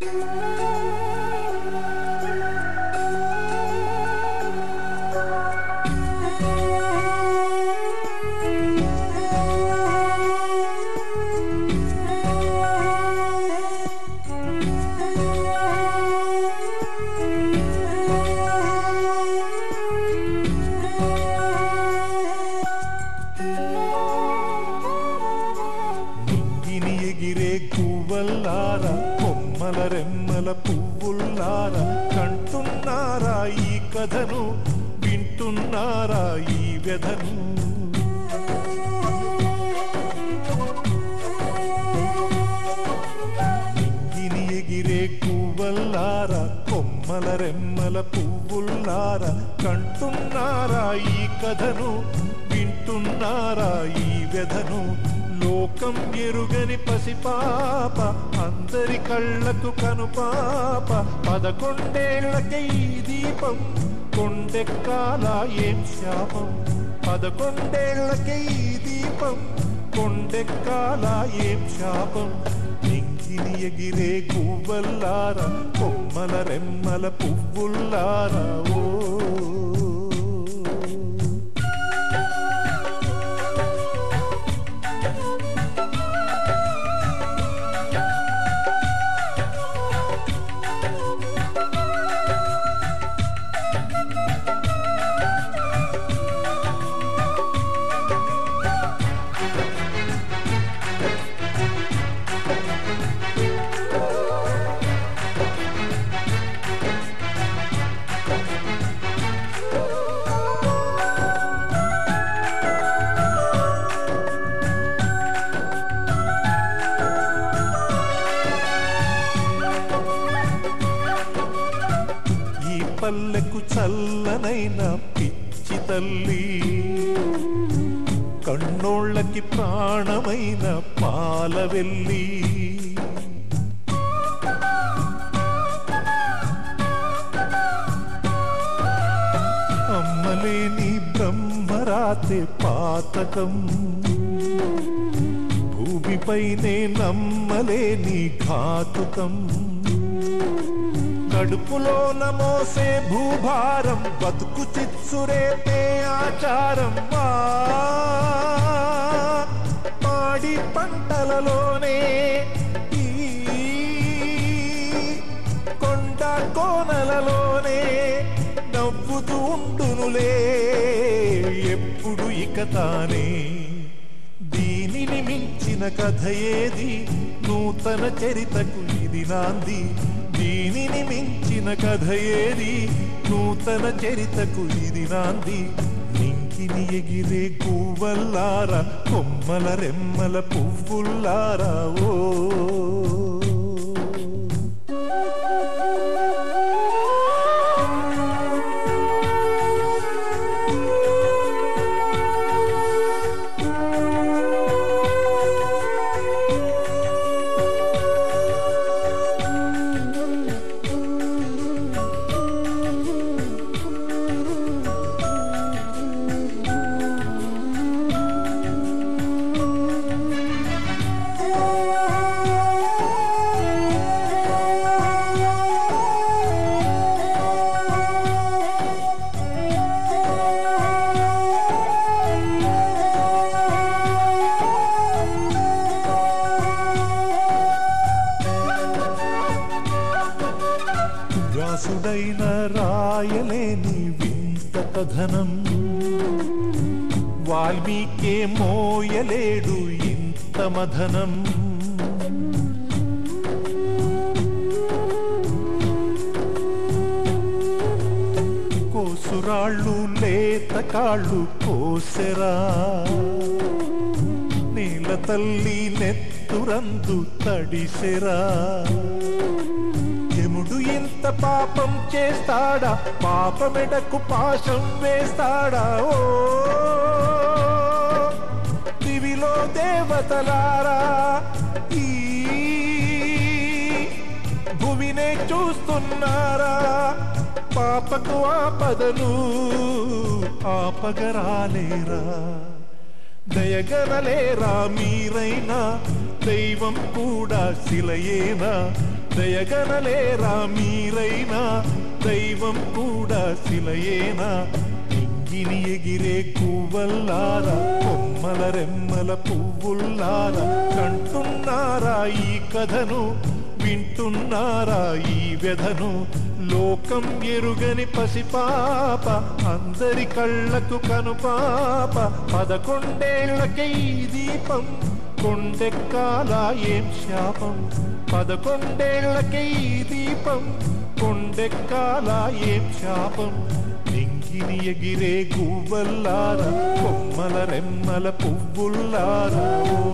నింగిని కథను వింటున్నారా ఈ వ్యధను? నింగిని ఎగిరే గువ్వల్లార కొమ్మల రెమ్మల పువ్వుల్లారా కంటున్నారా ఈ కథను? వింటున్నారా ఈ వ్యధను? లోకం ఎరుగని పసిపాప అందరి కళ్ళకు కనుపాప పదకొండేళ్ళకే ఈ దీపం కొండెక్కాల ఏం శాపం? పదకొండేళ్ళకే ఈ దీపం కొండెక్కాల ఏం శాపం? నింగిని ఎగిరే గువ్వల్లారా కొమ్మల రెమ్మల పువ్వుల్లారా ఓ పల్లెకు చల్లనైన పిచ్చి తల్లి. కన్నోళ్ళకి ప్రాణమైన పాలవెల్లి అమ్మలేని బ్రహ్మరాతే పాతకం. భూమిపైనే నమ్మలేని ఘాతుకం. కడుపులోన మోసే భూభారం బతుకు చిచ్చురేపే ఆచారం మాడి పాడి పంటలలోనే కొండ కోనలలోనే నవ్వుతూ ఉండునులే. ఎప్పుడు ఇక తానే దీనిని మించిన కథ ఏది? నూతన చరితకు ఇది నాంది. మించిన కథ ఏది నూతన చరితకు ఇది నాంది. నింకిని ఎగిరే గువ్వల్లారా కొమ్మల రెమ్మల పువ్వుల్లారా ఓ వ్యాసుడైన రాయలేని వింత కథనం వాల్మీకే మోయలేడు ఇంత మధనం. కోసురాళ్ళు లేత కాళ్ళు కోసెరా. నీల తల్లి నెత్తురందు తడిసెరా. పాపం చేస్తాడా? పాపమెడకు పాశం వేస్తాడా? ఓ దివిలో దేవతలారా ఈ చూస్తున్నారా? పాపకు ఆపదను ఆపగరాలేరా? దయగనలేరా మీరైనా? దైవం కూడా శిలయేనా? దయగనలేరా మీరైనా? దైవం కూడా శిలయేనా? ఇంగిని ఎగిరే కూవల్లారా కొమ్మల రెమ్మల పువ్వుల్లారా? కంటున్నారా ఈ కథను? వింటున్నారా ఈ వ్యధను? లోకం ఎరుగని పసిపాప అందరి కళ్ళకు కనుపాప పదకొండేళ్ళకే ఈ దీపం కొండెక్కాల ఏం శాపం? పదకొండేళ్ళకే ఈ దీపం. కొండెక్కాల ఏం శాపం? నింగిని ఎగిరే గువ్వల్లారా కొమ్మల రెమ్మల పువ్వుల్లారా?